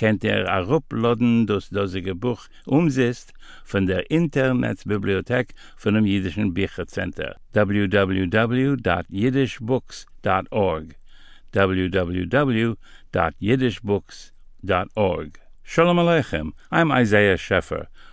kennt er arupladen das dasige buch umsetzt von der internetbibliothek von dem jidischen bichercenter www.jidishbooks.org www.jidishbooks.org shalom aleichem i'm isaiah scheffer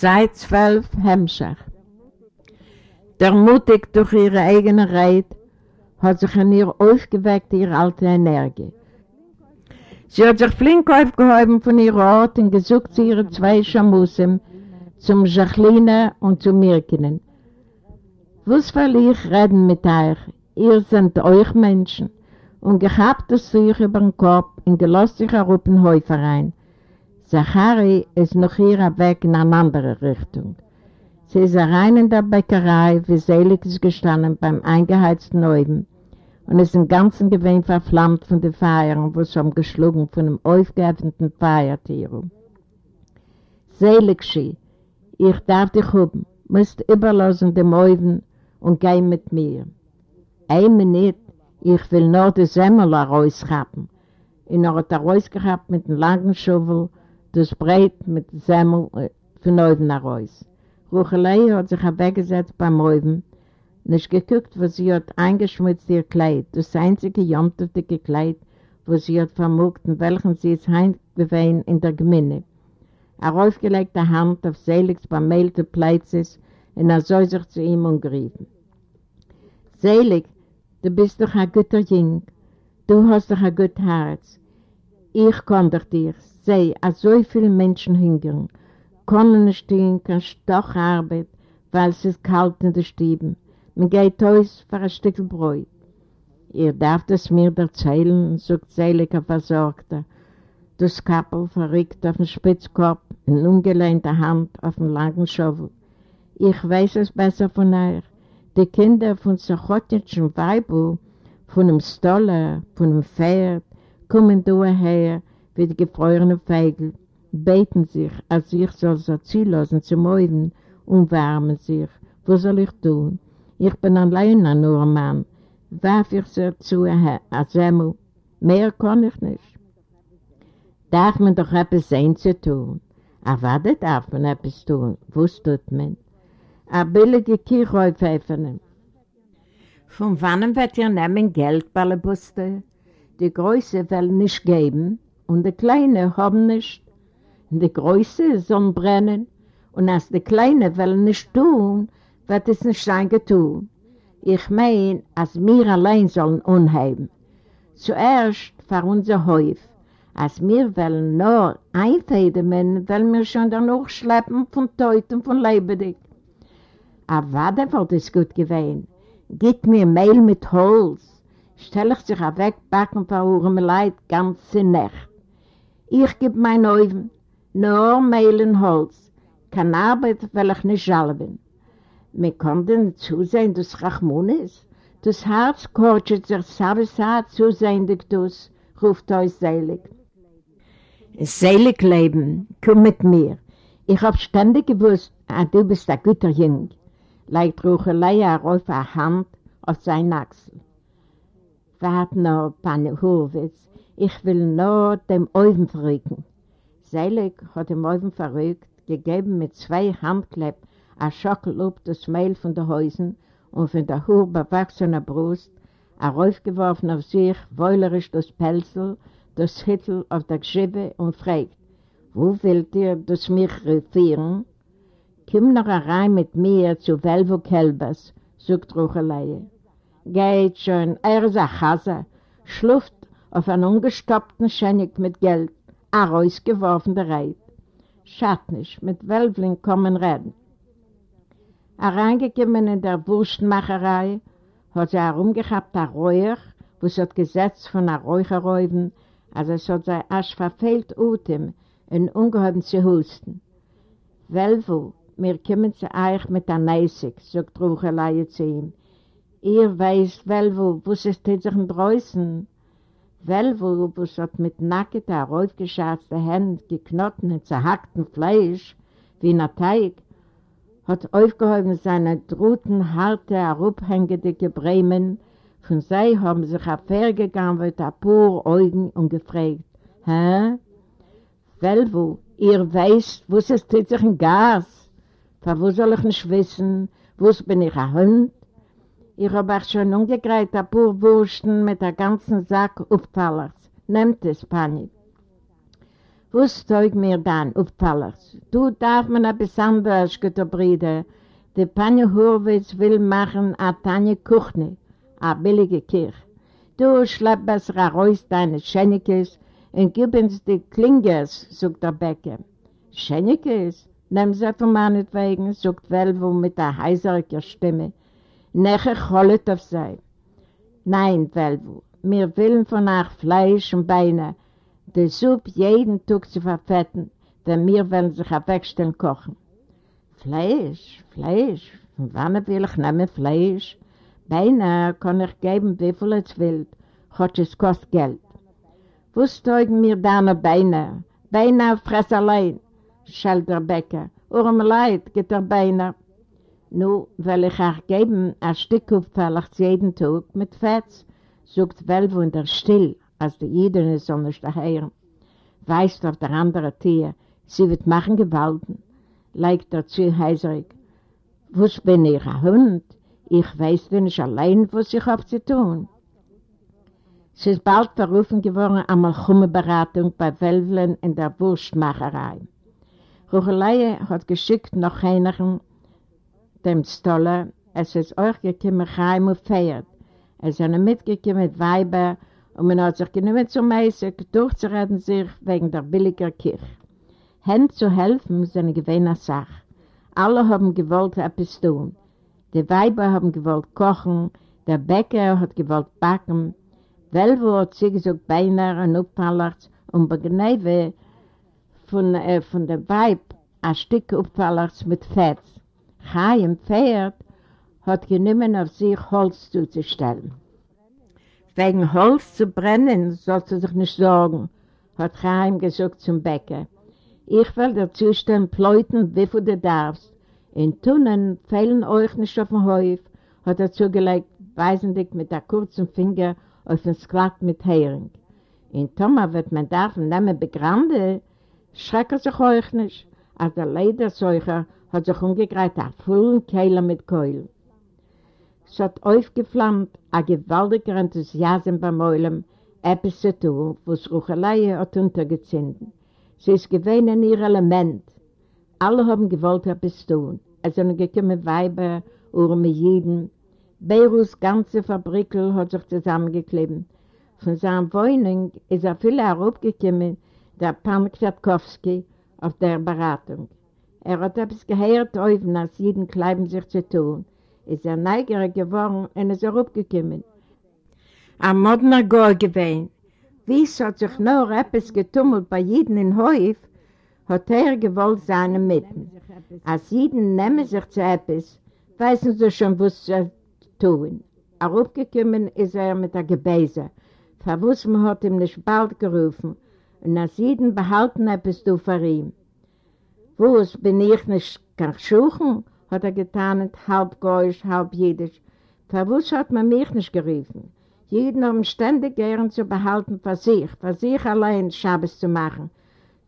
Seit zwölf Hemmschach. Der mutig durch ihre eigene Reit hat sich in ihr aufgeweckt ihre alte Energie. Sie hat sich flink aufgehoben von ihrer Ort und gesucht zu ihren zwei Schamussen, zum Jacqueline und zu Mirkinen. Was will ich reden mit euch? Ihr seid euch Menschen und gehabt es sich über den Kopf und gelost sich auf den Häufer rein. Zachari ist noch hier weg in eine andere Richtung. Sie ist rein in der Bäckerei, wie selig ist gestanden beim eingeheizten Neuben und ist im ganzen Gewinn verflammt von den Feiern, wo es geschlagen von dem aufgeöffneten Feiertier. Selig sie, ich darf dich haben, musst überlassen dem Neuben und gehen mit mir. Ein Minute, ich will nur die Semmel raushaben. Und er hat er mit einem langen Schuvel das Breit mit Semmel von Neuven heraus. Ruchelei hat sich weggesetzt beim Neuven, nicht geguckt, wo sie hat eingeschmutzt ihr Kleid, das einzige jomtete Kleid, wo sie hat vermogt, in welchem sie es heimgewehen in der Gemeinde. Er aufgelegte Hand auf Seligs bemählte Pleizes und er soll sich zu ihm umgeriefen. Selig, du bist doch ein guter Jüng, du hast doch ein gutes Herz. Ich kann doch dir, sei, als so viele Menschen hingern, können nicht stehen, kein Stocharbeit, weil es ist kalt in den Stieben. Man geht aus für ein Stück Brot. Ihr darf es mir erzählen, sagt Seliger Versorgter. Das Kappel verrückt auf den Spitzkorb, in ungelehnter Hand auf den langen Schaufel. Ich weiß es besser von euch. Die Kinder von Sachotitschen Weibu, von dem Stoller, von dem Pferd, kommen daher wie die gefrorenen Feigl, beten sich, als ich soll so zielassen zum Mäuven und wärmen sich. Was soll ich tun? Ich bin allein nur ein Mann. Warf ich so zu, als Semmel? Mehr kann ich nicht. Darf man doch etwas sehen zu tun? Aber was darf man etwas tun? Was tut man? Eine billige Kirchhäufe öffnen. Von wann wird ihr nehmen Geld, Ballebuste? Die Größe will nicht geben und die Kleine haben nicht. Die Größe sollen brennen und als die Kleine will nicht tun, wird es nicht sein getun. Ich meine, als wir allein sollen unheben. Zuerst für unser Häuf. Als wir wollen nur einfädeln, wollen wir schon danach schleppen von Teuten von Lebendig. Aber warte, wird es gut gewesen. Gib mir Mehl mit Holz. Stell ich sich weg, backen für mir Leid ganze Nacht. Ich geb mein Oven, nur Mehl und Holz. Keine Arbeit will ich nicht schalben. Wir konnten zusehen, dass Rachmun ist. Das Herz kortschet sich Sabisa zusehen, dass das ruft euch selig. Selig leben, komm mit mir. Ich hab ständig gewusst, ah, du bist ein guter Jüng. Legt Ruchelei auf eine Hand auf seine Achsel. Wart noch, Panne Hurwitz, ich will nur dem Eufen verrücken. Selig hat dem Eufen verrückt, gegeben mit zwei Handklepp ein Schockel auf das Mehl von den Häusern und von der hoch bewachsenen Brust, er aufgeworfen auf sich, wohlerisch das Pelzel, das Hittel auf der Gschiebe und fragt, wo wollt ihr das mich refieren? Komm noch rein mit mir zu Velvo Kelbers, sagt Ruchelei. geht schon, er ist ein Hase, schluft auf einen ungestoppten Schenig mit Geld, ein rausgeworfener Reit. Schatt nicht, mit Wölbling kommen reden. Reingekommen in der Wurstmacherei, hat sie herumgehabt, ein Räuch, wo sie hat gesetzt von einer Räucherräuben, also es hat sie erst verfehlt Utem und ungeheben zu husten. Welwo, mir kommen zu euch mit der Neisig, sagt Ruchelei zu ihm. Ihr weißt, Welwo, wo steht sich in Dreußen. Wo sie hat mit nackter, aufgeschärzter Hände geknotten und zerhackten Fleisch, wie in der Teig, hat aufgehoben seine druten, harte, herabhängende Gebremen. Von sei haben sich hervorgegangen mit ein paar Augen und gefragt, hä? Welwo, ihr weißt, wo es tut sich ein Gas? Für wo soll ich nicht wissen, wo bin ich ein Hund? Ich habe schon umgekreizt ein paar Wursten mit einem ganzen Sack Auftallers. Nehmt es, Pani. Was teug mir dann, Auftallers? Du darf man ein bisschen anders, gute Brüder. Die Pani Hurwitz will machen eine Tanja Kuchne, eine billige Kirche. Du schlepp es raus deine Schenikes und gib uns die Klingers, sagt der Bäcker. Schenikes? Nimm sie von meinetwegen, sagt Velvo mit der heiserigen Stimme. Nachher holet auf sei. Nein, Velvo, wir wollen von Fleisch und Beine, die Suppe jeden Tag zu verfetten, denn wir wollen sich wegstellen kochen. Fleisch, Fleisch, von wann will ich nehmen Fleisch? Beine kann ich geben, wie viel es will, hat es kostet Geld. Was teugen mir deine Beine? Beine fress allein, schellt der Bäcker. Urm leid, geht der Beine. Nu, will ich auch geben, ein Stück auffällig jeden Tag mit Fetz, sagt Wellwunder still, als die Jiden soll nicht daher. Weist auf der andere Tier, sie wird machen Gewalten. Leicht dazu heiserig. Was bin ich, ein Hund? Ich weiß denn nicht allein, was ich habe zu tun. Sie ist bald berufen geworden an Malchumme-Beratung bei Welvlen in der Wurstmacherei. Ruchelei hat geschickt noch einen, dem Stoller, es ist euch gekommen, Chaim und Feiert. Es sind mitgekommen mit Weiber und man hat sich genommen zum Meister, durchzureden sich wegen der billiger Kirche. Händen zu helfen ist eine gewähne Sache. Alle haben gewollt etwas tun. Die Weiber haben gewollt kochen, der Bäcker hat gewollt backen, Welwo hat sie gesagt, beinahe ein Uppallers und bei Gneiwe von, äh, von der Weib ein Stück Uppallers mit Fetz. Chaim Pferd hat genommen auf sich Holz zuzustellen. Wegen Holz zu brennen sollst du sich nicht sorgen, hat Chaim gesagt zum Bäcker. Ich will dir zustellen, pleuten, wie viel du darfst. In Tunnen fehlen euch nicht auf den Häuf, hat er zugelegt, weisendig mit der kurzen Finger auf den Squat mit Hering. In Toma wird man davon nehmen begrande, schrecken sich euch nicht, als der Lederseucher hat sich umgegreift auf vollen Keiler mit Keul. Es hat aufgeflammt, ein gewaltiger Enthusiasm beim Eulen, etwas zu tun, was Ruchelei hat untergezogen. Sie ist gewähnt in ihr Element. Alle haben gewollt etwas tun. Es sind gekommen Weiber, Urme Jeden, Beirus ganze Fabrikel hat sich zusammengeklebt. Von seiner Wohnung ist er viel herabgekommen, der Pan Kwiatkowski, auf der Beratung. Er hat etwas gehört, öffnen, als jeden Kleiben sich zu tun. Ist er neugierig geworden und ist herabgekommen. Am Modner Gor gewesen. Wie es hat sich nur etwas getummelt bei jedem in Häuf, hat er gewollt seine Mitten. Als jeden nehmen sich zu etwas, wissen sie schon, was sie tun. Er aufgekommen ist er mit der Gebäse. Verwusst man hat ihm nicht bald gerufen. Und als jeden behalten etwas du für ihn. Wo bin ich nicht kann schuchen, hat er getan, halb Gäusch, halb Jiddisch. Verwusst hat man mich nicht gerufen. Jeden haben ständig gern zu behalten für sich, für sich allein Schabes zu machen.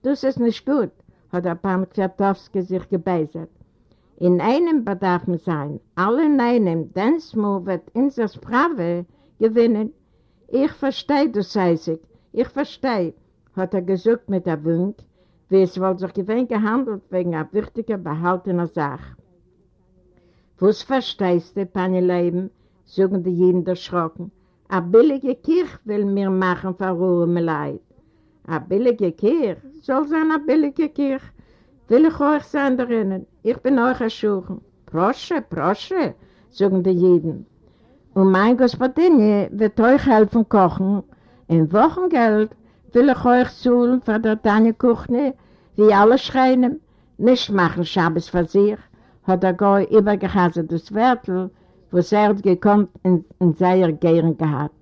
Das ist nicht gut, hat der Pan Kwiatowski sich gebeißert. In einem bedarf man sein, alle in einem, denn es wird unser Sprave gewinnen. Ich verstehe das, Isaac, ich verstehe, hat er gesagt mit der Wunk, wie es wohl sich gewinn gehandelt wegen einer wichtigen, behaltener Sache. Was verstehst du, Pani Leben? sagen die Jeden erschrocken. A billige Kirch will mir machen, verruhe mir leid. A billige Kirch? Soll sein a billige Kirch? Will ich euch sein drinnen? Ich bin euch erschuchen. Prosche, prosche, sagen die Jeden. Und mein Gospodinje wird euch helfen kochen. In Wochengeld will ich euch zuhlen für der Tanja Kuchne, wie alle schreien, nicht machen Schabes für sich, hat er gar übergehasset das Wörtel, wo er gekommen in, in seiner Gären gehabt.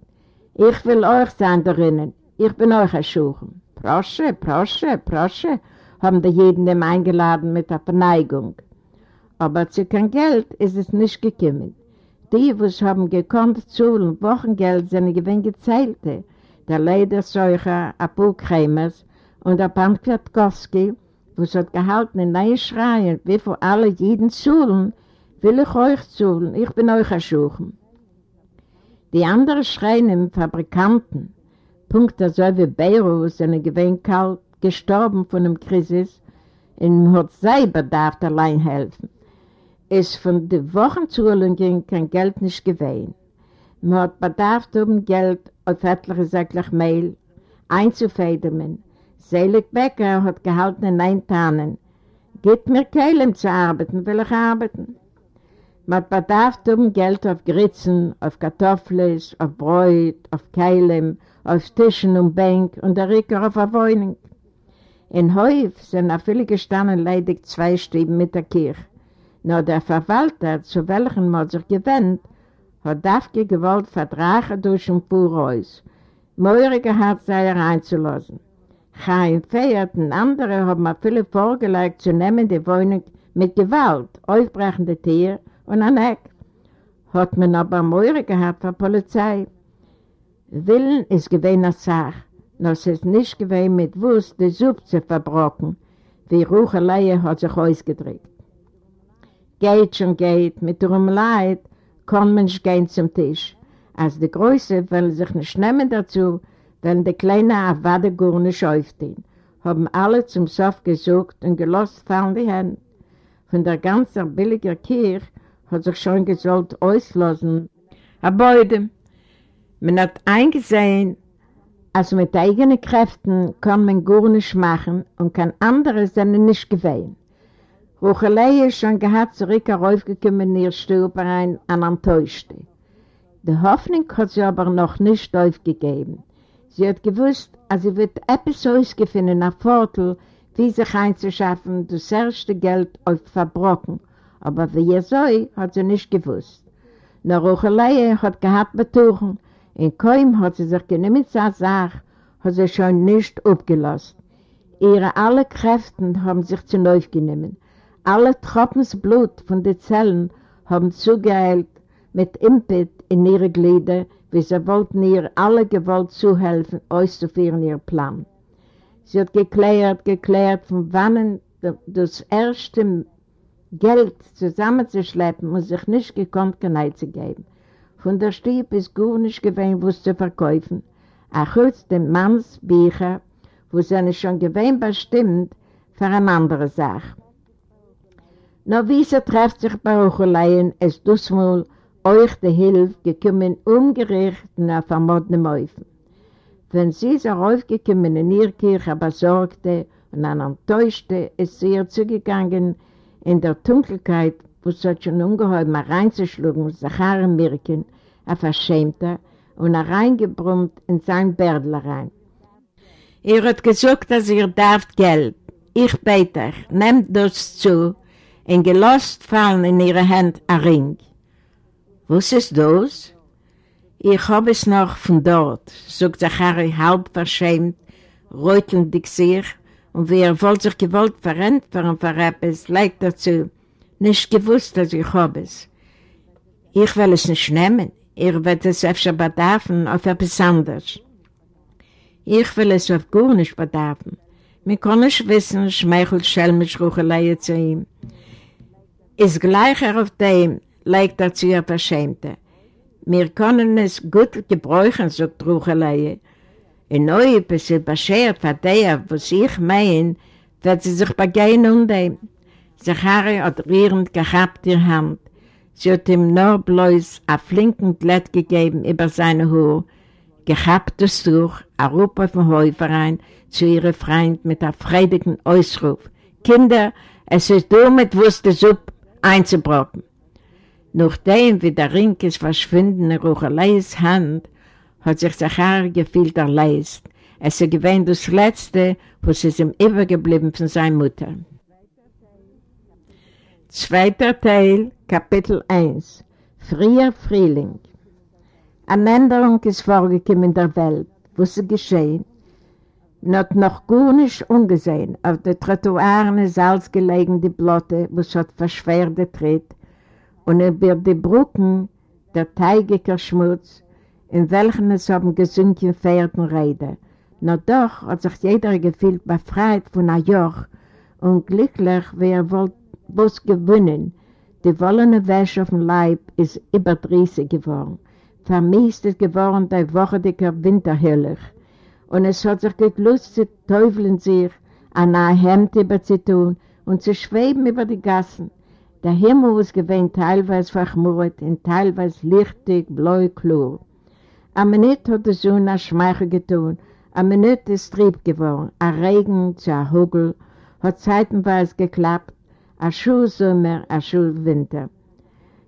Ich will euch sein drinnen, ich bin euch erschuchen. Prosche, prosche, prosche, haben die jeden dem eingeladen mit der Verneigung. Aber zu kein Geld ist es nicht gekommen. Die, die haben gekonnt zu und Wochengeld, sind gewinn gezählte. Der Lederseucher, Apu Kremers und der Pankwiatkowski, wo es hat gehalten in neue Schreien, wie vor alle jeden Zuhlen, will ich euch zuhlen, ich bin euch erschuchen. Die anderen schreien Fabrikanten, Punkt so wie Beirut, sind gewinn kalt, gestorben von dem Krisis, und hat selber darf allein helfen. Es von den Wochenzuhlungen kein Geld nicht gewesen. Man hat bedarf um Geld auf etliche Säcklich Mehl einzufedern. Selig Becker hat gehalten in Eintanen. Gib mir Kehlem zu arbeiten, will ich arbeiten. Man bedarf um Geld auf Gritzen, auf Kartoffeln, auf Bräut, auf Kehlem, auf Tischen und Bank und der Ricker auf der Wohnung. In Häuf sind auch viele gestanden leidig zwei Stieben mit der Kirche. Nur der Verwalter, zu welchem man sich gewendet, hat Daffke gewollt vertragen durch den Fuhrhaus. Meure hat sei reinzulassen. Chaim Feiert und andere haben mir viele vorgelegt zu nehmen die Wohnung mit Gewalt, aufbrechende Tiere und ein Eck. Hat man aber Meure gehabt für Polizei. Willen ist gewähnt eine Sache, nur es ist nicht gewähnt mit Wurst die Suppe zu verbrocken, wie Ruchelei hat sich ausgedrückt. Geht schon geht, mit ihrem Leid kann man nicht gehen zum Tisch. Als die Größe wollen sich nicht nehmen dazu, wenn die Kleine auf Wadegur nicht aufstehen. Haben alle zum Sof gesucht und gelost fallen die Hände. Von der ganzen billigen Kirche hat sich schon gesollt auslassen. Aber heute, man hat eingesehen, also mit eigenen Kräften kann man gar nicht machen und kann andere seine nicht gewähnen. Ruchelei ist schon gehabt, zurück heraufgekommen in ihr Stülperein an Enttäuschte. Die Hoffnung hat sie aber noch nicht aufgegeben. Sie hat gewusst, als sie wird etwas ausgefunden, nach Vorteil, wie sich einzuschaffen, das erste Geld auf Verbrocken. Aber wie ihr soll, hat sie nicht gewusst. Nur Ruchelei hat gehabt betuchen, in kaum hat sie sich genommen zur Sache, hat sie schon nicht abgelassen. Ihre alle Kräfte haben sich zu neu genommen. Alle Tropfens Blut von den Zellen haben zugeheilt mit Impet in ihre Glieder, wie sie wollten ihr alle gewollt zuhelfen, auszuführen ihr Plan. Sie hat geklärt, geklärt, von wann das erste Geld zusammenzuschleppen und sich nicht gekonnt, genau zu geben. Von der Stieb ist gut nicht gewesen, was zu verkaufen. Er hört den Manns Bücher, wo sie schon gewesen bestimmt, für eine andere Sache. Nur wie sie trefft sich bei Rucheleien, es dusmal euch die Hilfe gekommen, umgerichtet auf vermodene Mäufen. Wenn sie so aufgekommen in ihr Kirche besorgte und an enttäuschte, ist sie ihr zugegangen in der Dunkelheit, wo hat schon ungeheuer mal reinzuschlagen, Sacharen Mirken, ein Verschämter, und er reingebrummt in sein Bärdel rein. Er hat gesagt, dass ihr darf Geld. Ich bete euch, nehmt das zu, und gelost fallen in ihre Hand ein Ring. Was ist das? Ich habe es noch von dort, sagt Zachary halb verschämt, reutelnd sich, und wie er wollte sich gewollt verantworten für etwas, leigt dazu, nicht gewusst, dass ich habe es. Ich will es nicht nehmen, ich werde es öfter bedarfen auf etwas anderes. Ich will es auf gar nicht bedarfen. Wir können nicht wissen, schmeichelt schelmisch Ruchelei zu ihm. Ist gleicher auf dem, legt er zu ihr Verschämte. Wir können es gut gebräuchen, sagt Ruchelei. In neu, bis sie beschert hat der, was ich mein, wird sie sich begehen und dem. Zachari hat rührend gehabt ihr Hand. Sie hat ihm nur bloß ein flinken Glätt gegeben über seine Haar, gehabt das Tuch, ein Rupp auf den Häuferein zu ihrem Freund mit einem freudigen Ausruf. Kinder, es ist du mit Wurste Suppe einzubrocken. Nachdem wie der verschwunden in Rucheleis Hand, hat sich Zachar gefühlt erleist. Es ist gewesen das Letzte, was ist ihm übergeblieben von seiner Mutter. Zweiter Teil, Kapitel 1 Früher Frühling Eine Änderung ist vorgekommen in der Welt, was ist geschehen. Hat noch gar nicht ungesehen. Auf der Trottoiren ist alles gelegen, die Blotte, was hat verschwert der Tritt. Und über die Brücken der teigiger Schmutz, in welchen es haben gesunken Pferden reden. Nur doch hat sich jeder gefühlt befreit von einem Joch und glücklich, wie er wollte, was gewinnen. Die wollene Wäsche auf dem Leib ist überdrießig geworden. Vermisst geworden der wochendiger Winterhöllig. Und es hat sich geglust zu teufeln sich, an ein Hemd überzutun und zu schweben über die Gassen. Der Himmel ist gewesen teilweise verchmurt und teilweise lichtig, blau, klar. Am Minute hat die Sonne eine Schmeichel getan, am Minute ist Trieb geworden, ein Regen zu einem Hügel, hat zeitenweise geklappt, ein Schulsommer, ein Schulwinter.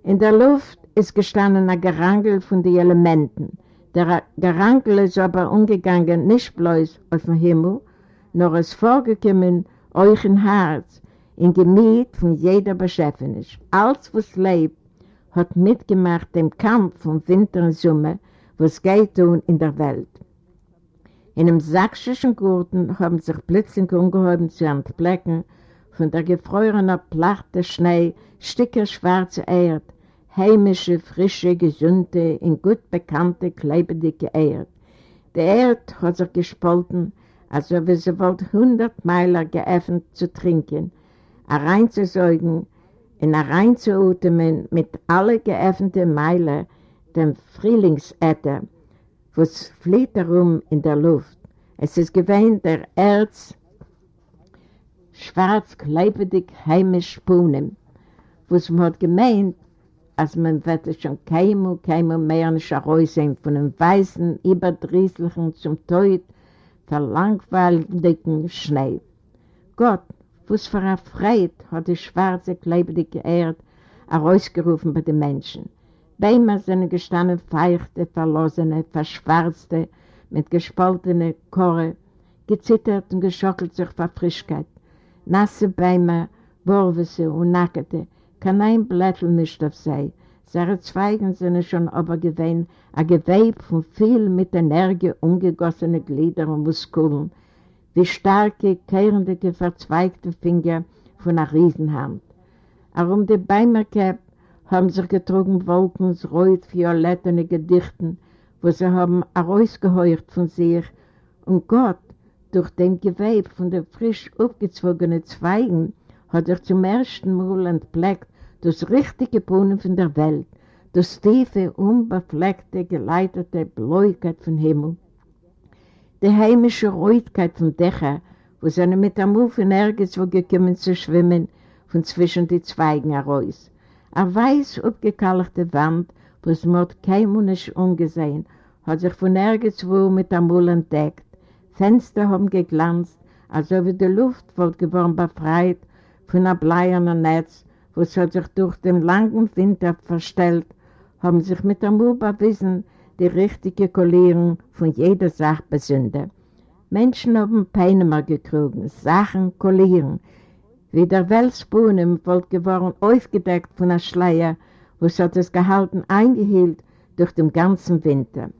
In der Luft ist gestanden ein Gerangel von den Elementen. Der Gerangel ist aber umgegangen nicht bloß auf dem Himmel, nur ist vorgekommen euch im Herz, in Gemüt von jeder Beschäftigung. Alles, was lebt, hat mitgemacht dem Kampf von Winter und Sommer, was geht tun in der Welt. In einem sächsischen Gurten haben sich plötzlich ungehoben zu entblecken, von der gefrorenen Platte Schnee, Stücke schwarze Erde, heimische, frische, gesunde, in gut bekannte, klebendige Erde. Die Erde hat sich gespalten, als ob sie wollte hundert Meiler geöffnet zu trinken, reinzusäugen, in reinzuatmen mit alle geöffneten Meiler dem Frühlingsäther, was flieht darum in der Luft. Es ist gewähnt der Erz, schwarz, kleibendig, heimisch Spunem, was man hat gemeint, als man wird schon kein und kein mehr nicht heraussehen von dem weißen, überdrießlichen, zum Tod verlangweiligen Schnee. Gott, was für eine Freude hat die schwarze, kleibendige Erde herausgerufen bei den Menschen. Beimer sind gestanden feuchte, verlosene, verschwarzte, mit gespaltene Korre, gezittert und geschockelt sich vor Frischkeit. Nasse Beimer, Borwese und Nackete, kann ein Blättel nicht auf sei. Seine Zweigen sind schon aber gewesen, ein Gewebe von viel mit Energie umgegossene Glieder und Muskeln, wie starke, kehrende, verzweigte Finger von einer Riesenhand. Auch um die Beimerkäpp haben sich getrogen Wolken, rot, violettene Gedichten, wo sie haben herausgeheuert von sich. Und Gott, durch den Geweb von den frisch aufgezogenen Zweigen, hat er zum ersten Mal entbleckt das richtige Brunnen von der Welt, das tiefe, unbefleckte, geleitete Bläugkeit vom Himmel. Die heimische Ruhigkeit von Dächer, wo seine mit der Muffe nirgends wo gekommen zu schwimmen, von zwischen die Zweigen heraus. Eine weiß abgekalkte Wand, wo es mit keinem nicht umgesehen, hat sich von nirgends wo mit der Müll entdeckt. Fenster haben geglanzt, als ob die Luft wohl geworden befreit von einem bleiernen Netz, wo es hat sich durch den langen Winter verstellt, haben sich mit der Müll bewiesen, die richtige Kollierung von jeder Sache besünde. Menschen haben Peinemer gekriegt, Sachen kollieren, wie der Welsbohnen wohl geworden, aufgedeckt von einer Schleier, wo es hat es gehalten, eingehielt durch den ganzen Winter.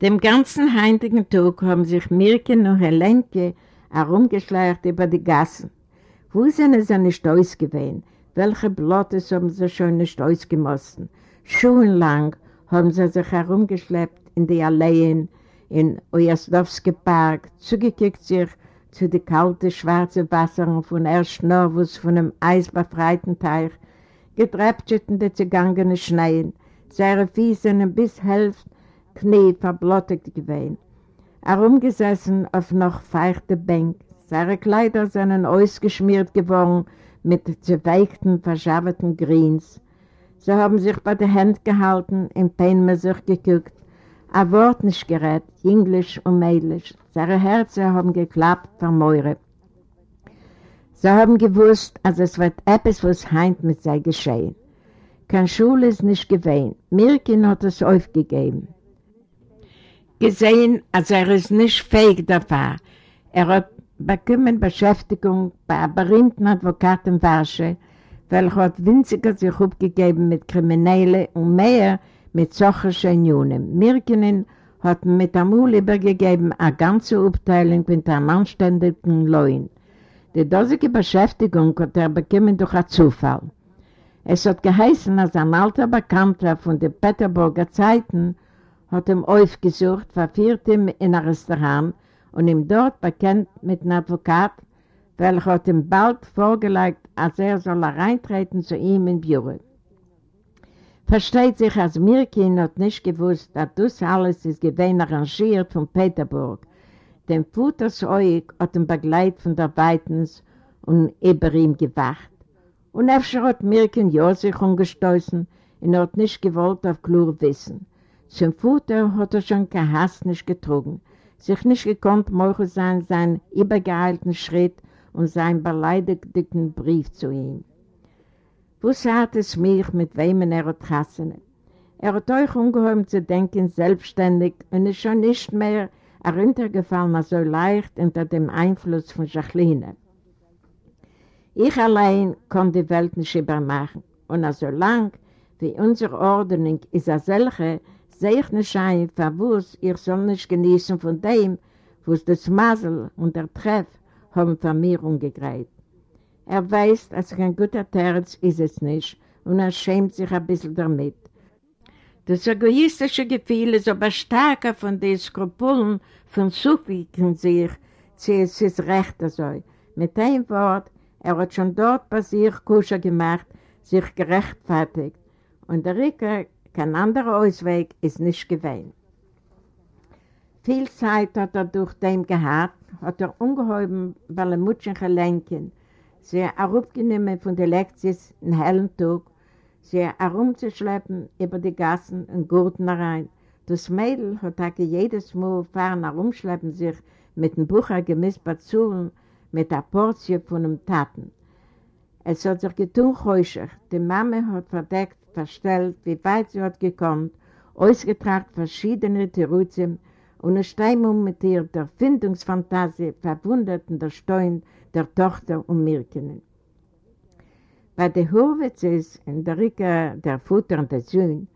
Dem ganzen heutigen Tag haben sich Mirken und Helenke herumgeschleiert über die Gassen. Wo sind sie nicht ausgewählt? Welche Blottes haben sie schon nicht ausgemossen? Schuhenlang haben sie sich herumgeschleppt in die Alleen, in Ojasdowski Park, zugekickt sich zu den kalten, schwarzen Wassern von erst von einem eisbefreiten Teich, geträpft in die zugangenen Schneien, seine Füße bis Hälfte Knie verblottet gewesen. Herumgesessen auf noch feuchte Bänk, seine Kleider sind ausgeschmiert geworden mit zerweichten, verschabberten Greens. Sie haben sich bei der Hand gehalten, im Pein sich geguckt, ein Wort nicht gerät, Englisch und Mädlich. Seine Herzen haben geklappt, vermeure. Sie haben gewusst, als es wird etwas, was heint mit sei geschehen. Kein Schule ist nicht gewesen. Mirkin hat es aufgegeben. Gesehen, als er ist nicht fähig dafür. Er hat bekommen Beschäftigung bei einem berühmten Advokat in Warsche, welcher hat winziger sich aufgegeben mit Kriminellen und mehr mit solchen Jungen. Mirkinen hat mit Amul übergegeben eine ganze Abteilung mit einem anständigen Leuen. Die dosige Beschäftigung hat er bekommen durch einen Zufall. Es hat geheißen, als ein alter Bekannter von den Peterburger Zeiten hat ihm aufgesucht, verführt ihm in ein Restaurant und ihm dort bekannt mit einem Advokat, welcher hat ihm bald vorgelegt, als er soll reintreten zu ihm in Büro. Versteht sich, als Mirkin hat nicht gewusst, dass das alles ist gewesen arrangiert von Peterburg. Den Futtersäug hat ihn begleitet von der Weitens und über ihm gewacht. Und öfter hat Mirkin sich umgestoßen und hat nicht gewollt auf Klur wissen. Zum Futter hat er schon kein Hass nicht getrunken, sich nicht gekonnt machen sein, seinen übergehaltenen Schritt und seinen beleidigten Brief zu ihm. Was hat es mich, mit wem er hat hassen? Er hat euch ungeheuer zu denken, selbstständig und ist schon nicht mehr heruntergefallen, so leicht unter dem Einfluss von Jacqueline. Ich allein kann die Welt nicht übermachen und so lang wie unsere Ordnung ist als solche, sehe ich nicht ein, verwusst, ich soll nicht genießen von dem, was das Masel und der Treff haben von mir umgegreift. Er weiß, dass kein guter Terz ist es nicht und er schämt sich ein bisschen damit. Das egoistische Gefühl ist aber stärker von den Skrupulen von Sufiken sich, sie es ist recht so. Mit einem Wort, er hat schon dort bei sich Kuscher gemacht, sich gerechtfertigt und der Ricker, kein anderer Ausweg, ist nicht gewähnt. Viel Zeit hat er durch dem gehabt, hat er ungeheuben, weil er Mutschen gelenken, sie herabgenommen von den Lektions in hellen Tag, sie herumzuschleppen über die Gassen und Gurten rein. Das Mädel hat auch jedes Mal fahren herumschleppen sich mit dem Bucher gemisst bei Zuhlen mit der Portie von dem Taten. Es hat sich getun. Die Mama hat verdeckt, verstellt, wie weit sie hat gekommen, ausgetragen verschiedene Teruzien und eine Stimmung mit ihr der Findungsfantasie verwunderten der Stein der Tochter und Mirkenen. Bei den Hurwitzes in der Ricke der Futter und der Söhne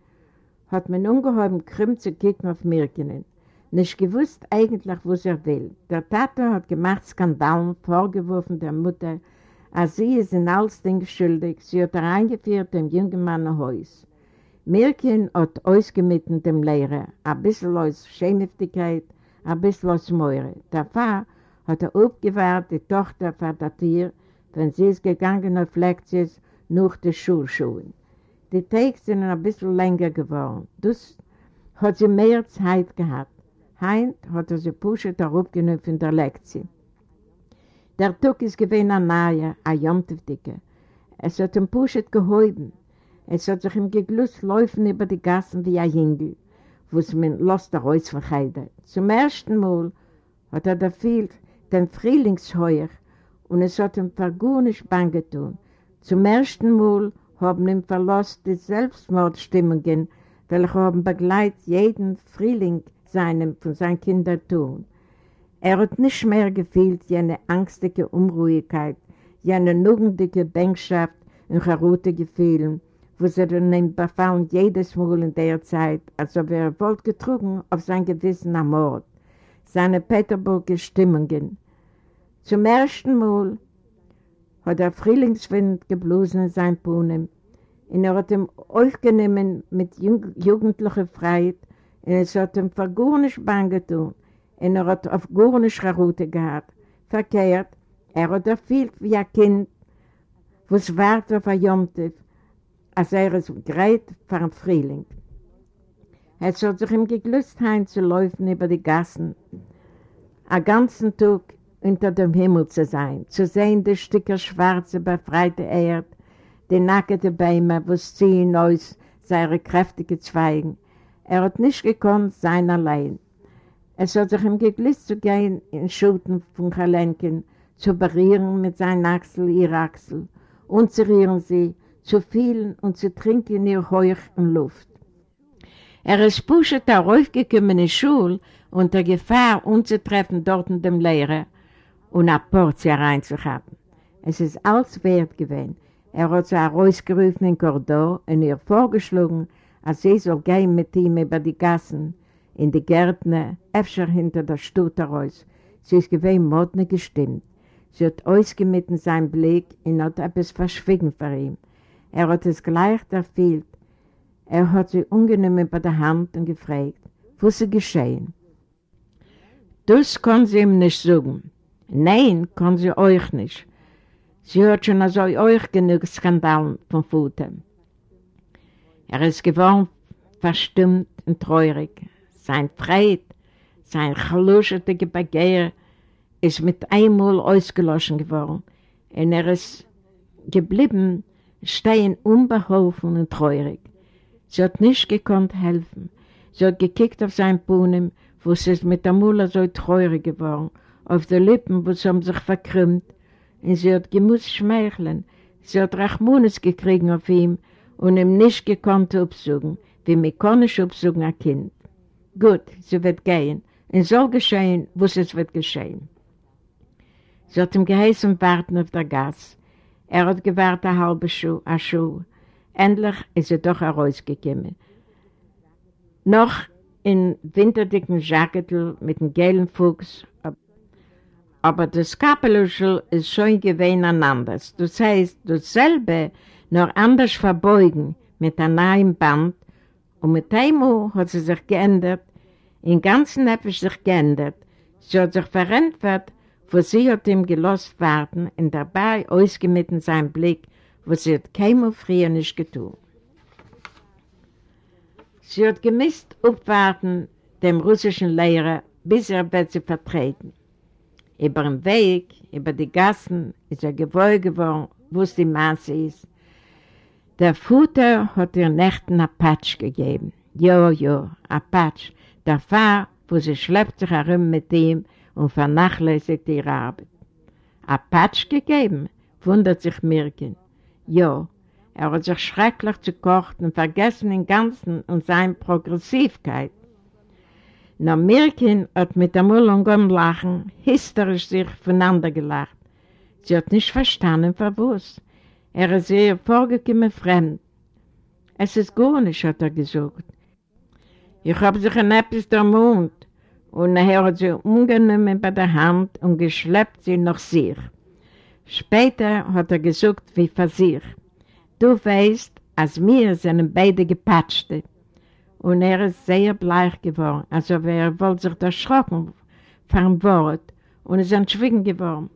hat man ungeheuer Krim zu kicken auf Mirkenen. Nicht gewusst eigentlich, was er will. Der Tate hat gemacht Skandalen, vorgeworfen der Mutter, als sie ist in alles Ding schuldig. Sie hat reingeführt im jungen Mann Haus. Mirkin hat ausgemitten dem Lehrer, ein bisschen aus Schämhaftigkeit, ein bisschen aus Meure. Pfarrer hat er aufgewahrt, die Tochter von der Tier, wenn sie ist gegangen auf Lektions nach den Schulschuhen. Die Tage sind ein bisschen länger geworden. Das hat sie mehr Zeit gehabt. Heint hat er sie pushet aufgenommen von der Lektion. Der Tag ist gewesen ein Neuer, ein Jomtefdicke. Es hat ihn pushet gehoben. Es hat sich ihm geglust laufen über die Gassen wie ein Hingel, wo es mir los der Reus von Heide. Zum ersten Mal hat er da viel den Frühlingsheuer und es hat ihm vergunisch bang getan. Zum ersten Mal haben ihm verlost die Selbstmordstimmungen, welche haben begleitet jeden Frühling seinem von seinen Kindern tun. Er hat nicht mehr gefühlt jene angstige Unruhigkeit, jene nugendige Bänkschaft und charute Gefühlen, wo sie dann ihm befallen jedes Mal in der Zeit, als ob er wollte getrunken auf sein Gewissen am Mord seine Peterburger Stimmungen. Zum ersten Mal hat der Frühlingswind geblosen in sein Brunnen und er hat ihm aufgenommen mit jugendlicher Freiheit und es hat ihm vergurnisch bang getan und er hat auf gurnisch Route gehabt. Verkehrt, er hat erfüllt wie ein Kind, was wart auf ein Jomtiv, als er es gerät für den Frühling. Es hat sich ihm geglückt, laufen über die Gassen, einen ganzen Tag unter dem Himmel zu sein, zu sehen die Stücke schwarze, befreite Erde, die nackten Bäume, wo es ziehen aus seine kräftigen Zweigen. Er hat nicht gekonnt sein allein. Es hat sich ihm geglitzt zu gehen in Schuten von Kalenken, zu berühren mit seinen Achsel ihre Achsel, und zu rühren sie, zu fühlen und zu trinken in ihr Heuch und Luft. Er ist pushet heraufgekommen in die Schule unter Gefahr, unzutreffen dort in dem Lehrer und eine Portie reinzuhaben. Es ist alles wert gewesen. Er hat sie herausgerufen in Korridor und ihr vorgeschlagen, als sie soll gehen mit ihm über die Gassen, in die Gärtner, öfter hinter der Stutt heraus. Sie ist gewesen modne gestimmt. Sie hat ausgemitten seinen Blick und hat etwas verschwiegen für ihn. Er hat es gleich erfüllt. Er hat sie ungenommen bei der Hand und gefragt, was ist geschehen. Das kann sie ihm nicht sagen. Nein, kann sie euch nicht. Sie hat schon also euch genug Skandalen vom Futter. Er ist geworden verstimmt und treurig. Sein Freit, sein geluschtige Begehr ist mit einmal ausgelöscht geworden. Und er ist geblieben, stehen unbeholfen und treurig. Sie hat nicht gekonnt helfen. Sie hat gekickt auf sein Bohnen, wo sie mit der Mutter so treurig geworden, auf die Lippen, wo sie haben sich verkrümmt, und sie hat gemusst schmeicheln. Sie hat Rachmunis gekriegt auf ihm und ihm nicht gekonnt aufsuchen, wie mir kann aufsuchen ein Kind. Gut, sie wird gehen. Und soll geschehen, was es wird geschehen. Sie hat ihm geheißen warten auf der Gas. Er hat gewartet eine halbe Schuh, eine Schuh. Endlich ist er doch herausgekommen. Noch in winterdicken Jacketel mit einem gelben Fuchs aber das Kapeluschel ist schon gewesen anders. Das heißt, dasselbe nur anders verbeugen mit einem neuen Band und mit einmal hat sie sich geändert, im ganzen Nefisch sich geändert. Sie hat sich verändert, wo sie hat ihm gelost warten und dabei ausgemitten sein Blick, wo sie hat keinmal früher nicht getan. Sie hat gemisst abwarten dem russischen Lehrer, bis er wird sie vertreten. Über den Weg, über die Gassen, ist er gewohnt geworden, wo es die Masse ist. Der Futter hat ihr Nächten einen Patsch gegeben. Jo, jo, ein Patsch. Der Pfarr, wo sie schleppt sich herum mit ihm und vernachlässigt ihre Arbeit. Ein Patsch gegeben, wundert sich Mirkin. Jo, er hat sich schrecklich gekocht und vergessen den Ganzen und seine Progressivkeit. Na Mirkin hat mit der Mullung am Lachen hysterisch sich voneinander gelacht. Sie hat nicht verstanden, was. Er ist ihr vorgekommen fremd. Es ist gar nicht, hat er gesagt. Ich habe sich ein etwas der Mund und er hat sie umgenommen bei der Hand und geschleppt sie nach sich. Später hat er gesagt, wie für sich. Du weißt, als wir sind beide gepatschte und er ist sehr bleich geworden, also er wollte sich erschrocken vom Wort und ist entschwiegen geworden.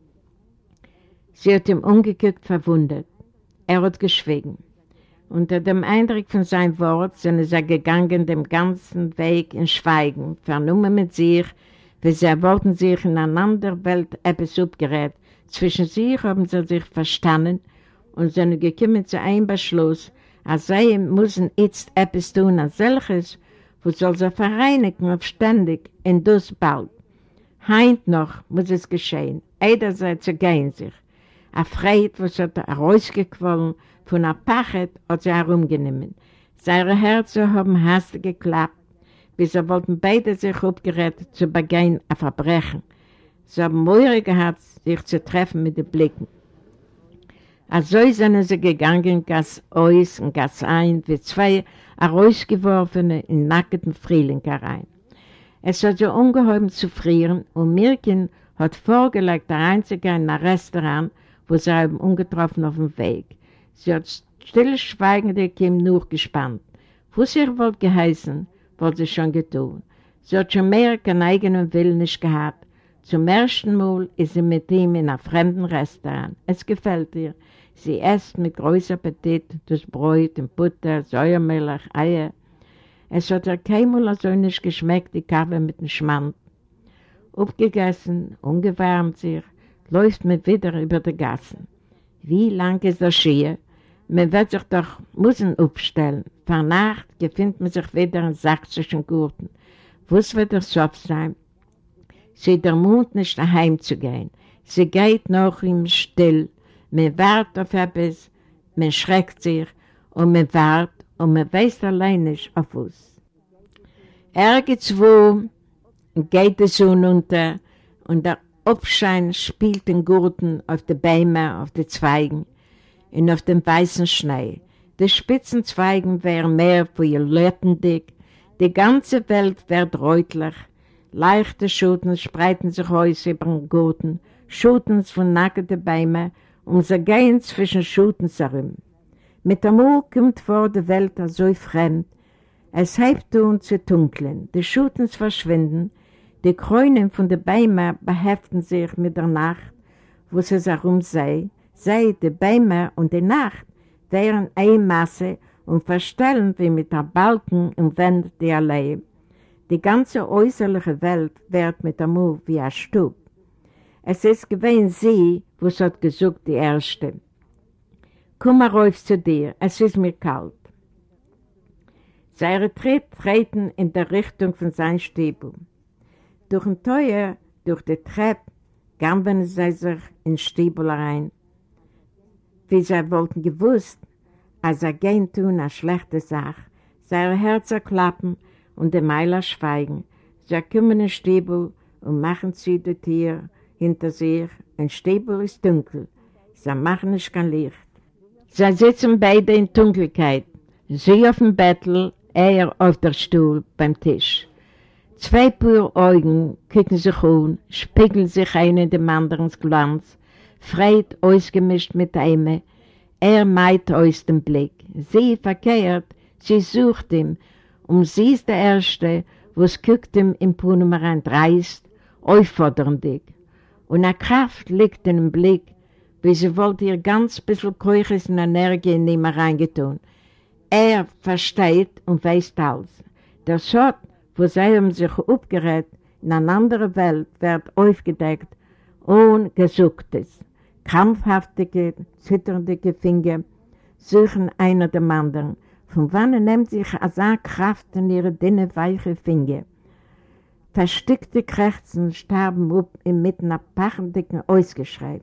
Sie hat ihm umgekickt verwundet. Er hat geschwiegen. Unter dem Eindruck von seinem Wort sind sie gegangen den ganzen Weg in Schweigen, vernommen mit sich, wie sie wollten sich in einer anderen Welt etwas abgerät. Zwischen sich haben sie sich verstanden und sind gekommen zu einem Beschluss, als sie müssen jetzt etwas tun als solches, wo soll sie vereinigen auf ständig in das bald. Heint noch muss es geschehen, einerseits gehen sich. A Freit, was hat er rausgequollen, von a Pachet hat sie herumgenommen. Seine Herzen haben hastig geklappt, bis er wollten beide sich aufgerettet zu begehen a Verbrechen. Sie haben Möhre gehabt, sich zu treffen mit den Blicken. Also sind sie gegangen, Gas aus und Gas ein, wie zwei herausgeworfene in nackten Frühling herein. Es hat sie ungeheuer zu frieren und Mirkin hat vorgelegt, der Einzige in ein Restaurant, wo sie haben ungetroffen auf dem Weg. Sie hat stillschweigend ihm nur gespannt. Was ihr wollt geheißen, wollte sie schon getan. Sie hat schon mehr keinen eigenen Willen nicht gehabt. Zum ersten Mal ist sie mit ihm in einem fremden Restaurant. Es gefällt ihr. Sie esst mit großer Appetit das Brot und Butter, Säuermilch, Eier. Es hat ihr keinmal so nicht geschmeckt, die Kaffee mit dem Schmand. Aufgegessen, ungewärmt sich, läuft mit wieder über die Gassen. Wie lang ist das Skier? Man wird sich doch müssen aufstellen. Vor Nacht gefindet man sich wieder in sächsischen Gurten. Was wird der Sof sein? Sie der Mund nicht daheim zu gehen. Sie geht noch im Still. Man wartet auf etwas, man schreckt sich und man wartet und man weiß allein nicht auf was. Irgendwo geht die Sonne unter und der Abschein spielt den Gurten auf die Bäume, auf die Zweigen und auf dem weißen Schnee. Die Spitzenzweigen werden mehr für ihr Lötendick, die ganze Welt wird rötlich, leichte Schuten spreiten sich aus über den Gurten, Schuten von nackten Bäumen. Und sie gehen zwischen Schuten herum. Mit dem Uhr kommt vor der Welt so fremd, es hebt uns zu dunkeln, die Schuten verschwinden, die Kräunen von den Bäumen beheften sich mit der Nacht, wo sie herum sei, sei die Bäume und die Nacht wären ein Masse und verstellen wie mit der Balken und Wände die Allee. Die ganze äußerliche Welt wird mit der Mur wie ein Stub. Es ist gewesen sie, wo es hat gesucht, die Erste. Komm rauf zu dir, es ist mir kalt. Seine Tritt treten in der Richtung von seinem Stiebel. Durch ein Teuer, durch die Treppe, gaben sie sich in den Stiebel rein. Wie sie wollten gewusst, als er gehen tun eine schlechte Sache, seine Herzen klappen und die Meiler schweigen. Sie kommen in den Stiebel und machen sie die Tier hinter sich. Ein Stiebel ist dunkel. Sie machen nicht kein Licht. Sie sitzen beide in Dunkelheit. Sie auf dem Bettel, er auf der Stuhl beim Tisch. Zwei pure Augen kicken sich um, spiegeln sich ein in dem anderen Glanz, freit ausgemischt mit einem, er meint aus dem Blick. Sie verkehrt, sie sucht ihn, und sie ist der Erste, wo es guckt ihm im Punumer dreist, auffordernd. Und eine Kraft liegt in dem Blick, wie sie wollte ihr ganz bisschen Keuches und Energie in ihm reingetun. Er versteht und weiß alles. Der Schott wo sie haben sich aufgerät, in eine andere Welt wird aufgedeckt, ohne Gesuchtes. Krampfhaftige, zitternde Finger suchen einer dem anderen. Von wann nimmt sich eine Kraft in ihre dünne, weiche Finger? Verstickte Krächzen starben up inmitten einer pachendicken Ausgeschrei.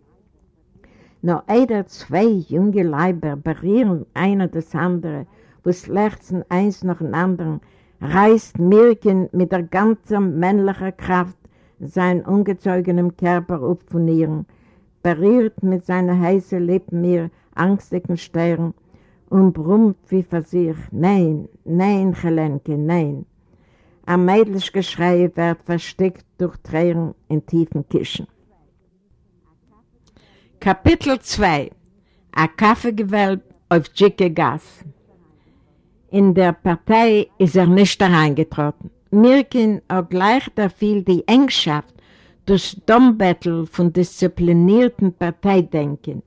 Nur einer, zwei junge Leiber berühren einer das andere, wo es lechzen eins nach dem anderen, reißt Mirken mit der ganzen männlichen Kraft seinen ungezeugenen Körper auf von ihren, berührt mit seinen heißen Lippen ihr angstigen Stern und brummt wie für sich, nein, nein, Helenke, nein. Ein mädels Geschrei wird versteckt durch Tränen in tiefen Kischen. Kapitel 2 Ein Kaffeegewölb auf Dschicke Gas in der Partei ist er nicht hereingetreten. Mirkin auch gleich da fiel die Engschaft das Dommbettel von disziplinierten Parteidenken.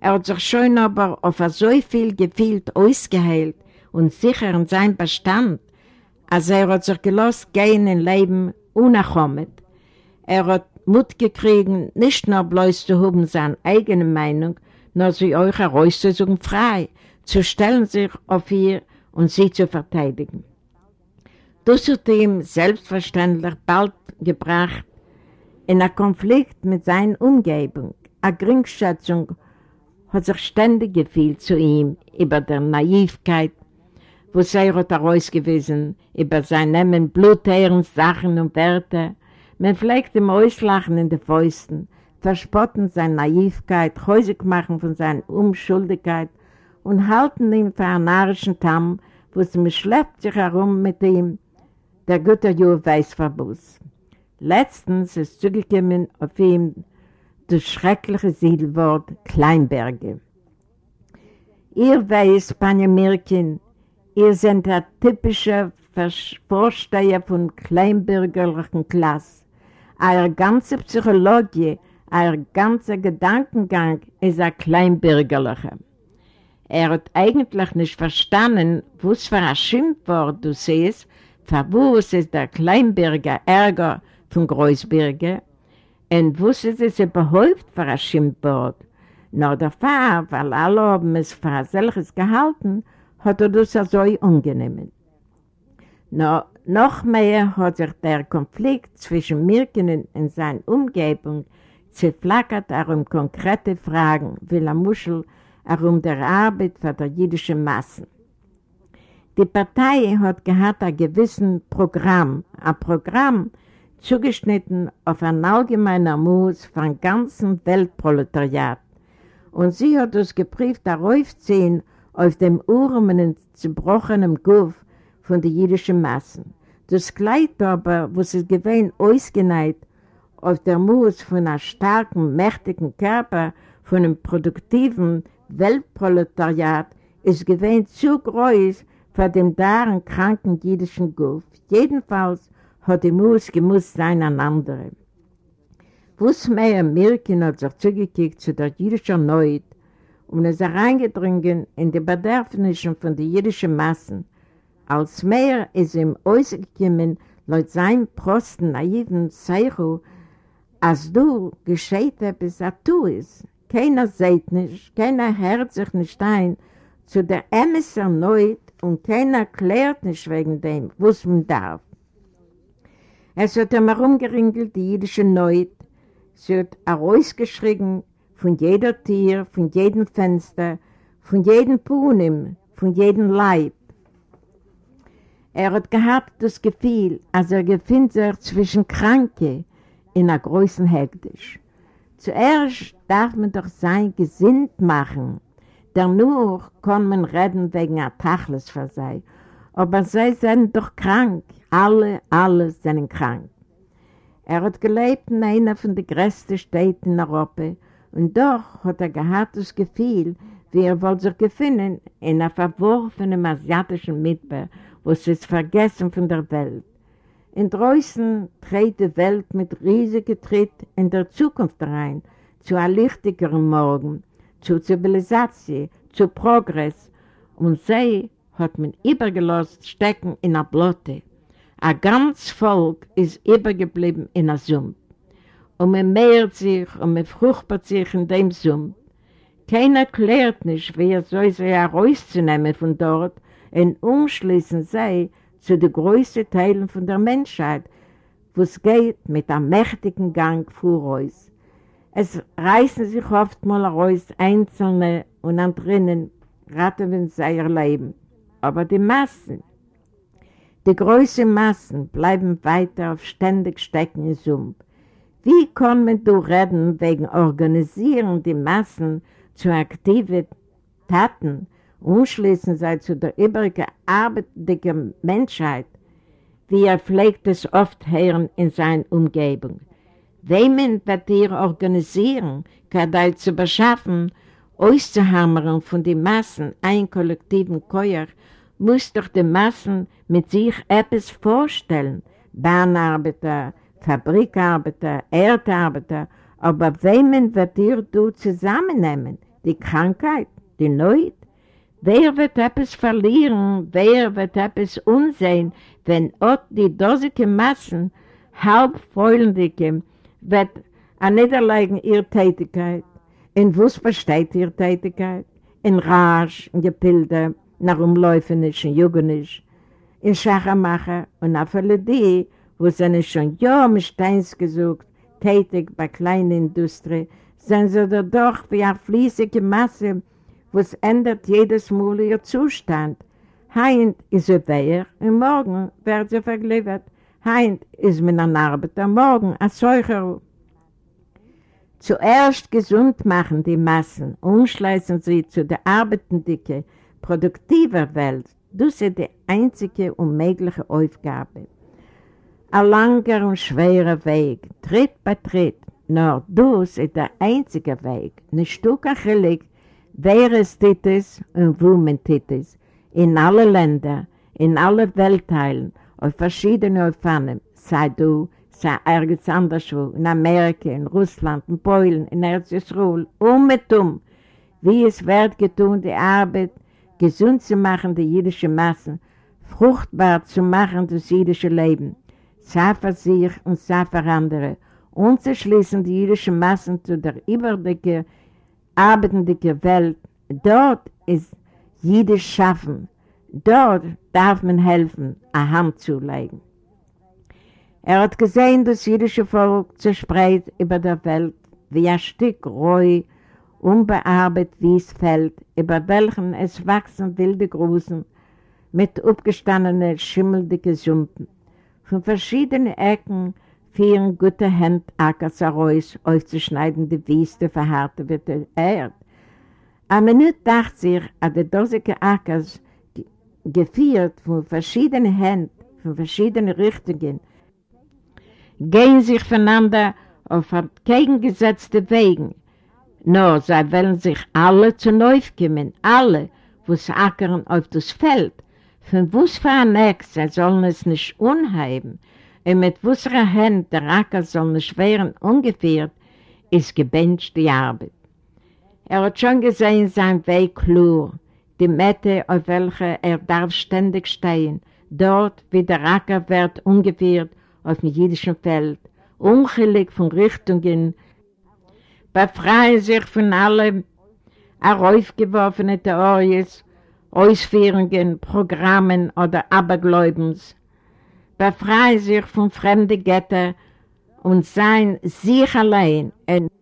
Er hat sich schon aber auf so viel gefühlt ausgeheilt und sicher in seinem Bestand, als er hat sich gelost gehen im Leben unerkommet. Er hat Mut gekriegt, nicht nur bloß zu haben seine eigene Meinung, nur sie euch herauszusuchen frei, zu stellen sich auf ihr und sie zu verteidigen. Das hat ihm selbstverständlich bald gebracht in einen Konflikt mit seiner Umgebung. Eine Geringschätzung hat sich ständig gefühlt zu ihm über der Naivkeit, wo sie hat herausgewiesen, über sein Nehmen blutehren Sachen und Werte. Man pflegt ihm Auslachen in den Fäusten, verspotten seine Naivkeit, häusig machen von seiner Unschuldigkeit und halten ihn für einen narischen Tamm, wo sie schleppt sich herum mit ihm, der guter Jür weiß Verbus. Letztens ist zugekommen auf ihm das schreckliche Siedelwort Kleinberge. Ihr weiß, Panja Mirkin, ihr seid der typische Vorsteher von kleinbürgerlichen Klasse. Eure ganze Psychologie, euer ganzer Gedankengang ist ein kleinbürgerlicher. Er hat eigentlich nicht verstanden, was für ein Schimpfwort du siehst, für was ist der Kleinberger Ärger von Großberger und was ist es überhaupt für ein Schimpfwort. Nur der Fall, weil alle haben es für solches gehalten, hat er das so ungenommen. Nur noch mehr hat sich der Konflikt zwischen Mirken und seiner Umgebung zerflackert auch um konkrete Fragen, wie la Muschel auch um der Arbeit für die jüdischen Massen. Die Partei hat gehabt ein gewissen Programm, ein Programm zugeschnitten auf ein allgemeiner Muss vom ganzen Weltproletariat. Und sie hat es geprüft, darauf ziehen auf dem urmen zerbrochenen Guff von den jüdischen Massen. Das Kleid aber, wo sie gewähnt ausgenäht, auf der Muss von einem starken, mächtigen Körper, von einem produktiven Weltproletariat, ist gewähnt zu groß für den darin kranken jüdischen Guff. Jedenfalls hat die Muss gemusst sein an andere. Wuss mehr Mirkin hat sich zugekickt zu der jüdischen Neut und ist reingedrungen in die Bedürfnisse von den jüdischen Massen, als mehr ist ihm ausgekommen, laut seinem prosten, naiven Zeichen, als du gescheit etwas, als du ist. Keiner sieht nicht, keiner hört sich nicht ein zu der Emes erneut und keiner klärt nicht wegen dem, was man darf. Es hat ihm herumgeringelt, die jüdische Neut, sie hat herausgeschrien von jeder Tier, von jedem Fenster, von jedem Punim, von jedem Leib. Er hat gehabt das Gefühl, als er gefühlt sich zwischen Kranke in einer großen Hektisch. Zuerst darf man doch sein gesinnt machen, danach kann man reden wegen einer Tachlis. Aber sie sind doch krank, alle, alle sind krank. Er hat gelebt in einer von den größten Städten in Europa und doch hat er gehabt das Gefühl, wie er wohl sich gefunden in einer verworfenen asiatischen Mitbe, wo es vergessen von der Welt. In draußen dreht die Welt mit riesigen Tritt in der Zukunft rein, zu einem lichtigeren Morgen, zu Zivilisation, zu Progress. Und sie hat man übergelost stecken in der Blotte. Ein ganz Volk ist übergeblieben in der Sumpf. Und man mehrt sich und man fruchtbart sich in dem Sumpf. Keiner klärt nicht, wer soll sie herauszunehmen von dort und umschließen sie zu den größten Teilen von der Menschheit, wo es geht mit einem mächtigen Gang voraus. Es reißen sich oft mal raus Einzelne und andere raten sie ihr Leben. Aber die Massen, die größten Massen bleiben weiter auf ständig stecken im Sumpf. Wie kann man da reden wegen Organisieren die Massen zu aktiven Taten, umschließen sei zu der übrigen arbeitenden Menschheit, wie er pflegt es oft hören in seiner Umgebung. Wem wird ihr organisieren, gerade zu beschaffen, auszuhammern von den Massen ein kollektiven Keuer, muss doch die Massen mit sich etwas vorstellen. Bahnarbeiter, Fabrikarbeiter, Erdarbeiter, aber wem wird ihr du zusammennehmen? Die Krankheit, die Not? Wer wird etwas verlieren, wer wird etwas unsehen, wenn auch die dosige Massen, halbfreundliche, wird an niederlegen ihre Tätigkeit. In was besteht ihre Tätigkeit? In Rasch, in Gepilde, nach Umläufenisch, in Jugendnisch, in Schachermacher und auf alle die, wo sie schon mit Steins gesucht, tätig bei kleinen Industrie, sind sie doch wie eine fließige Masse, was ändert jedes Mal ihr Zustand. Heint ist sie wehr und morgen wird sie vergliedert. Heint ist mit einer Arbeit am Morgen ein Seucher. Zuerst gesund machen die Massen, umschleißen sie zu der arbeitenden, produktiver Welt. Das ist die einzige unmögliche Aufgabe. Ein langer und schwerer Weg, Tritt bei Tritt, nur das ist der einzige Weg, ein Stück achillig, wer es Titis und wo man Titis, in alle Länder, in alle Weltteilen, auf verschiedene Orphanen, sei du, sei ergens anderswo, in Amerika, in Russland, in Polen, in Erzisruel, um mit um, wie es wird getun, die Arbeit, gesund zu machen, die jüdische Massen, fruchtbar zu machen, das jüdische Leben, sei für sich und sei für andere, und zu schließen die jüdischen Massen zu der überdecke arbeitende Welt, dort ist jedes Schaffen, dort darf man helfen, eine Hand zu legen. Er hat gesehen, das jüdische Volk zerspreit über der Welt wie ein Stück Reu, unbearbeitet wie es fällt, über welchen es wachsen wilde Grusen mit abgestandenen, schimmeldicken Sumpen. Von verschiedenen Ecken führen gute Hände Ackers heraus, aufzuschneiden die Wüste verharrte wird der Erde. Aber nicht dachte sich, dass die dosige Ackers, geführt von verschiedenen Händen, von verschiedenen Richtungen, gehen sich voneinander auf entgegengesetzte Wegen. Nur, sie wollen sich alle zu neu kommen, alle, wo sie ackern auf das Feld. Von was für ein Ex, sie sollen es nicht unheimen, und mit wusserer Hände der Acker soll nicht werden ungefähr, ist gebencht die Arbeit. Er hat schon gesehen sein Weg klar, die Mette, auf welcher er darf ständig stehen, dort, wie der Acker wird ungefähr auf dem jüdischen Feld, unchillig von Richtungen, befreien sich von allem heraufgeworfenen Theorien, Ausführungen, Programmen oder Abergläubens, befreien sich von fremden Göttern und seien sich allein. Und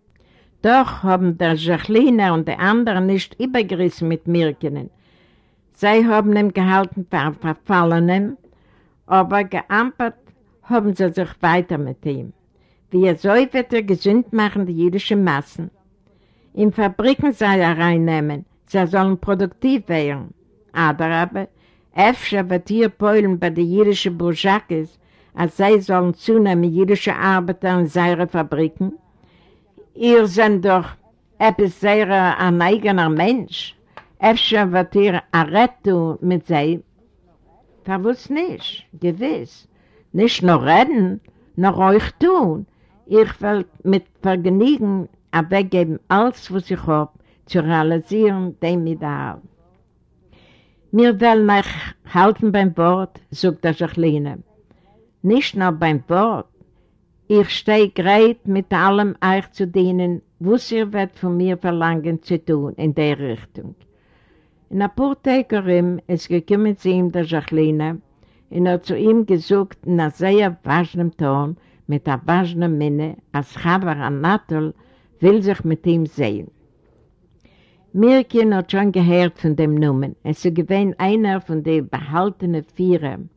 doch haben der Jacqueline und die anderen nicht übergerissen mit Mirkenen. Sie haben ihn gehalten für Verfallenen, aber geampert haben sie sich weiter mit ihm. Wie er so wird er gesund machen, die jüdischen Massen. In Fabriken sei er reinnehmen, sie sollen produktiv werden. Aber aber, öfter wird hier Polen bei den jüdischen Burschakis, als sie sollen zunehmen jüdische Arbeiter in seine Fabriken. Ihr seid doch etwas sehr ein eigener Mensch. Öfter wird ihr ein Rettung mit sie. Verwusst nicht, gewiss. Nicht nur reden, noch euch tun. Ich will mit Vergnügen weggeben alles, was ich habe, zu realisieren, dem ich da habe. Wir wollen euch halten beim Wort, sagt der Jacqueline. Nicht nur beim Wort. Ich stehe bereit, mit allem euch zu dienen, was ihr wird von mir verlangen zu tun in der Richtung. In der Portekerin ist gekommen zu ihm der Jacqueline, und hat zu ihm gesagt in einem sehr waschenden Ton, mit einer waschenden Minne, als Chaber Anatol will sich mit ihm sehen. Mirkin hat schon gehört von dem Namen. Es ist gewesen einer von den behaltenen Vieren.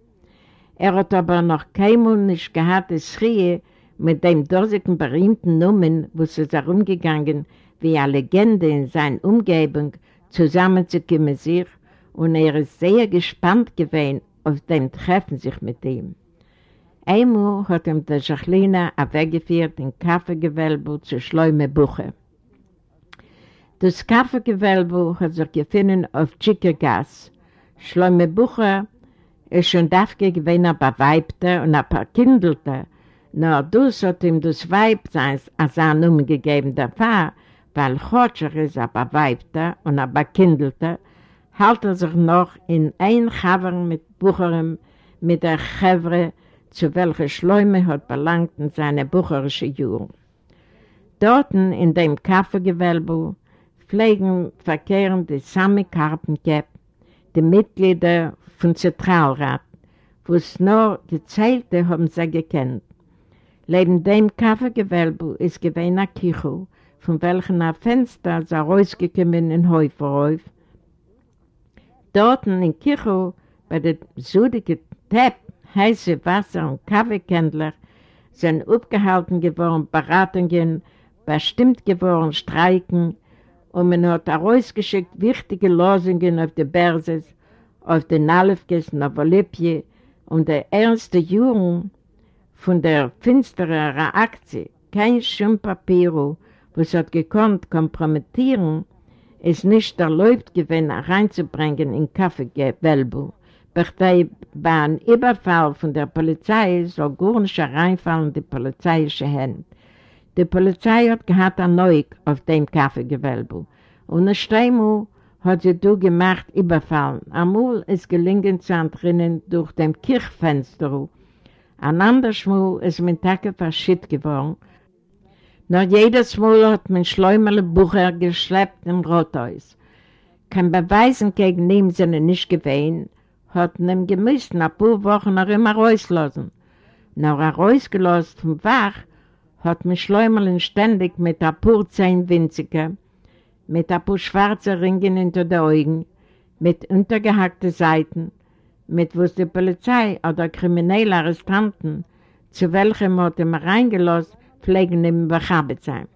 Er hat aber noch keinmal nicht gehabt, es schrie mit dem dorsigen berühmten Namen, wo es ist herumgegangen, wie eine Legende in seiner Umgebung, zusammenzukommen sich, und er ist sehr gespannt gewesen, auf dem Treffen sich mit ihm. Einmal hat ihm der Jacqueline weggeführt in Kaffeegewölbe zu Schleume Buche. Das Kaffeegewölbe hat sich gefunden auf Tschickergass. Schleume Buche ist schon dafür gewesen, ein paar Weibte und ein paar Kindelte. Nur das hat ihm das Weib seins als er Nummer gegeben, der Pfarr, weil Chotscher ist ein paar Weibte und ein paar Kindelte, hält er sich noch in ein Chavern mit Bucherem, mit der Chevre, zu welcher Schleume hat belangt in seine bucherische Jugend. Dort in dem Kaffeegewölbe pflegen verkehren die Sami die Mitglieder vom Zentralrat, wo es nur Gezählte haben sie gekannt. Neben dem Kaffeegewölbe ist gewesen ein Kicho, von welchem ein Fenster so rausgekommen in Häuferhäuf. Dort in Kicho, bei der sudigen Tepp, heiße Wasser und Kaffeekändler sind abgehalten geworden, Beratungen, bestimmt geworden, Streiken, und man hat herausgeschickt wichtige Losungen auf die Berses, auf den Nalfkes und auf Olympie, und der erste Jugend von der finsteren Reaktion, kein Schumpapier, was hat gekonnt kompromittieren, ist nicht erlaubt gewesen, reinzubringen in. Partei bei einem Überfall von der Polizei soll gar nicht reinfallen in die polizeiische Hände. Die Polizei hat gehabt ein Neug auf dem Kaffeegewölbe. Und ein Steinmal hat sie du gemacht Überfallen. Einmal ist gelingen zu entrinnen durch dem Kirchfenster. Ein anderes Mal ist mein Tag verschütt geworden. Nur jedes Mal hat mein Schleumerle Bucher geschleppt im Rothaus. Kein Beweisen gegen ihn sind nicht gewesen, hat ihm gemisst nach paar Wochen noch immer rauslassen. Er rausgelassen vom Wach hat mein Schleumerle ständig mit ein paar Zehn winziger, mit ein paar schwarzen Ringen hinter den Augen, mit untergehackten Seiten, mit was die Polizei oder kriminelle Arrestanten, zu welchem hat er reingelassen, pflegen ihm behabet sein.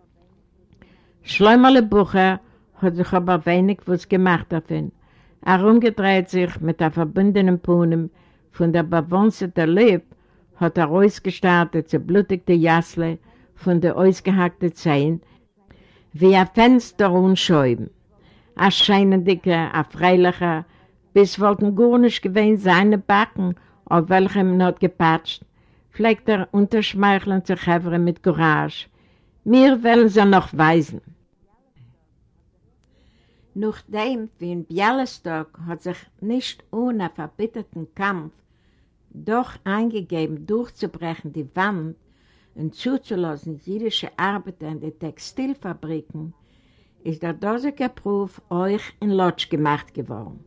Schleumerle Bucher hat sich aber wenig was gemacht davon. Er umgedreht sich mit der verbundenen Puhnen von der bewohnsten Lieb, hat er ausgestartet zu blutigte Jasle von der ausgehackten Zehen, wie ein Fenster und Scheiben. Ein scheinendiger, ein freilicher, bis wollten gar nicht gewähnt seine Backen, auf welchem er hat gepatscht, pflegt er unterschmeicheln zu Hevre mit Courage. Mir wollen sie noch weisen. Nachdem, wie in Bialystok, hat sich nicht ohne verbitterten Kampf doch eingegeben, durchzubrechen die Wand und zuzulassen jüdische Arbeiter in den Textilfabriken, ist der dosige Proof euch in Lodz gemacht geworden.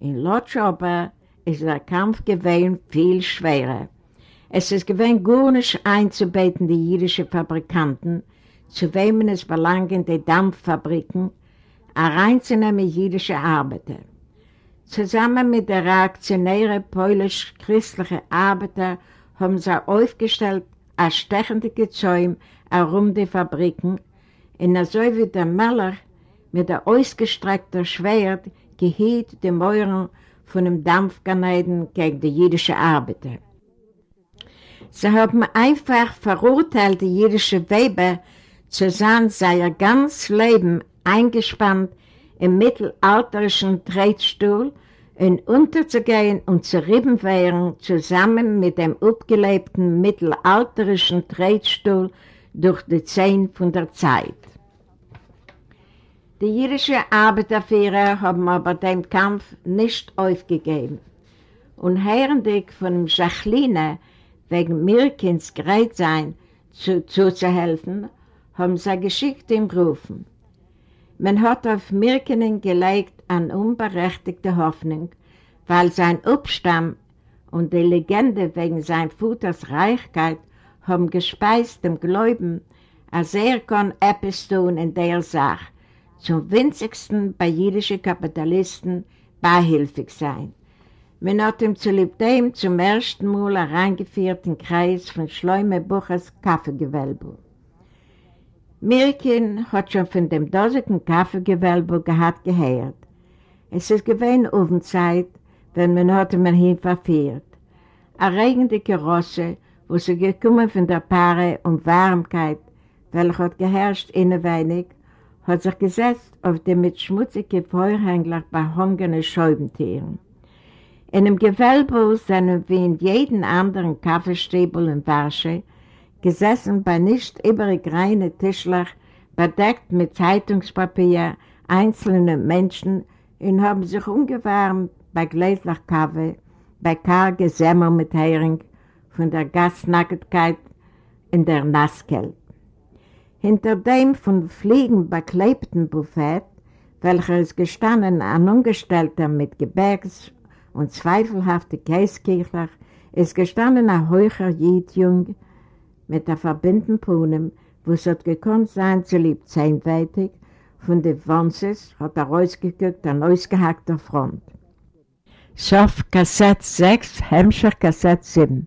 In Lodz aber ist der Kampf gewesen viel schwerer. Es ist gewesen gar nicht einzubeten, die jüdischen Fabrikanten, zu wem es verlangen, die Dampffabriken, reinzunehmen jüdische Arbeiter. Zusammen mit der reaktionären polisch-christlichen Arbeiter haben sie aufgestellt als stechende Gezäum herum die Fabriken, in so wie der Meller mit der ausgestreckten Schwert gehielt die Mauern von dem Dampfganeiden gegen die jüdische Arbeiter. Sie haben einfach verurteilt, die jüdische Weber zu sein, sei ihr ganz Leben eingespannt im mittelalterischen Tretstuhl und unterzugehen und zu rieben wären, zusammen mit dem abgelebten mittelalterischen Tretstuhl durch die Zehn von der Zeit. Die jüdische Arbeiterführer haben aber den Kampf nicht aufgegeben. Und hörendig von Jacqueline wegen Mirkins Gereitsein zu, zuzuhelfen, haben sie geschickt ihm gerufen. Man hat auf Mirkinen gelegt an unberechtigte Hoffnung, weil sein Obstamm und die Legende wegen seines Vaters Reichkeit haben gespeist dem Gläuben, als er kann etwas tun in der Sache, zum winzigsten bei jüdischen Kapitalisten beihilfig sein. Man hat ihm zu dem zum ersten Mal hereingeführt in Kreis von Schleume Buchers Kaffeegewölbe. Mirkin hat schon von dem dosigen Kaffeegewölbe gehabt gehört. Es ist gewähnt Ofenzeit, wenn man hat ihn hin verfehlt. Eine regendicke Rosse, wo sie gekommen von der Paare und Warmkeit, welche hat geherrscht innenweinig, hat sich gesetzt auf dem mit schmutzigen Feuerhängler behangenen Scheubentieren. In dem Gewölbe sind wie in jedem anderen Kaffeestäbel in Warsche gesessen bei nicht übrig reinen Tischlach, bedeckt mit Zeitungspapier, einzelne Menschen und haben sich umgewärmt bei gläslich Kaffee, bei karge Semmer mit Hering von der Gasnackigkeit in der Nasskälte. Hinter dem von Fliegen beklebten Buffet, ist gestanden an Ungestellter mit Gebäcks und zweifelhafte Käskirchler ist gestanden ein heucher Jidjung mit der verbindenden Puhnen, wo es hat gekonnt sein zu lieb zehnweitig, von den Wanzes hat er rausgeguckt an ausgehackter Front. Schaf Kassett 6, Hemmscher Kassett 7